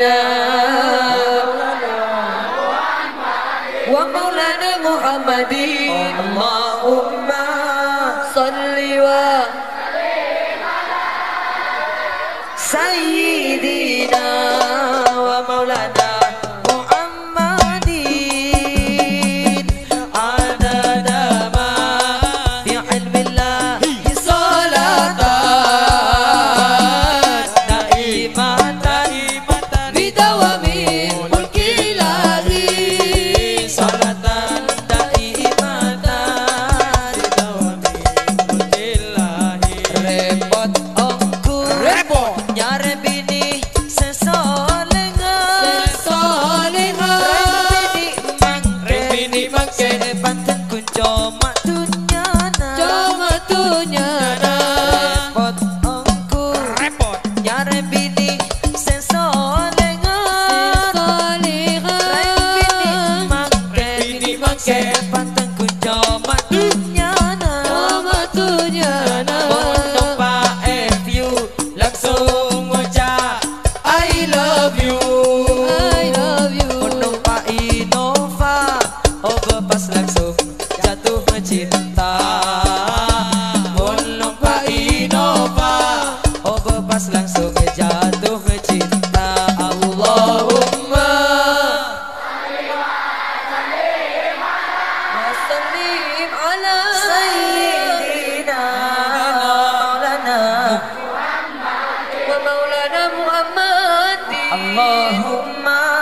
سيدنا ومولانا محمد اللهم صل وسلم سيدنا Yo, my Allahumma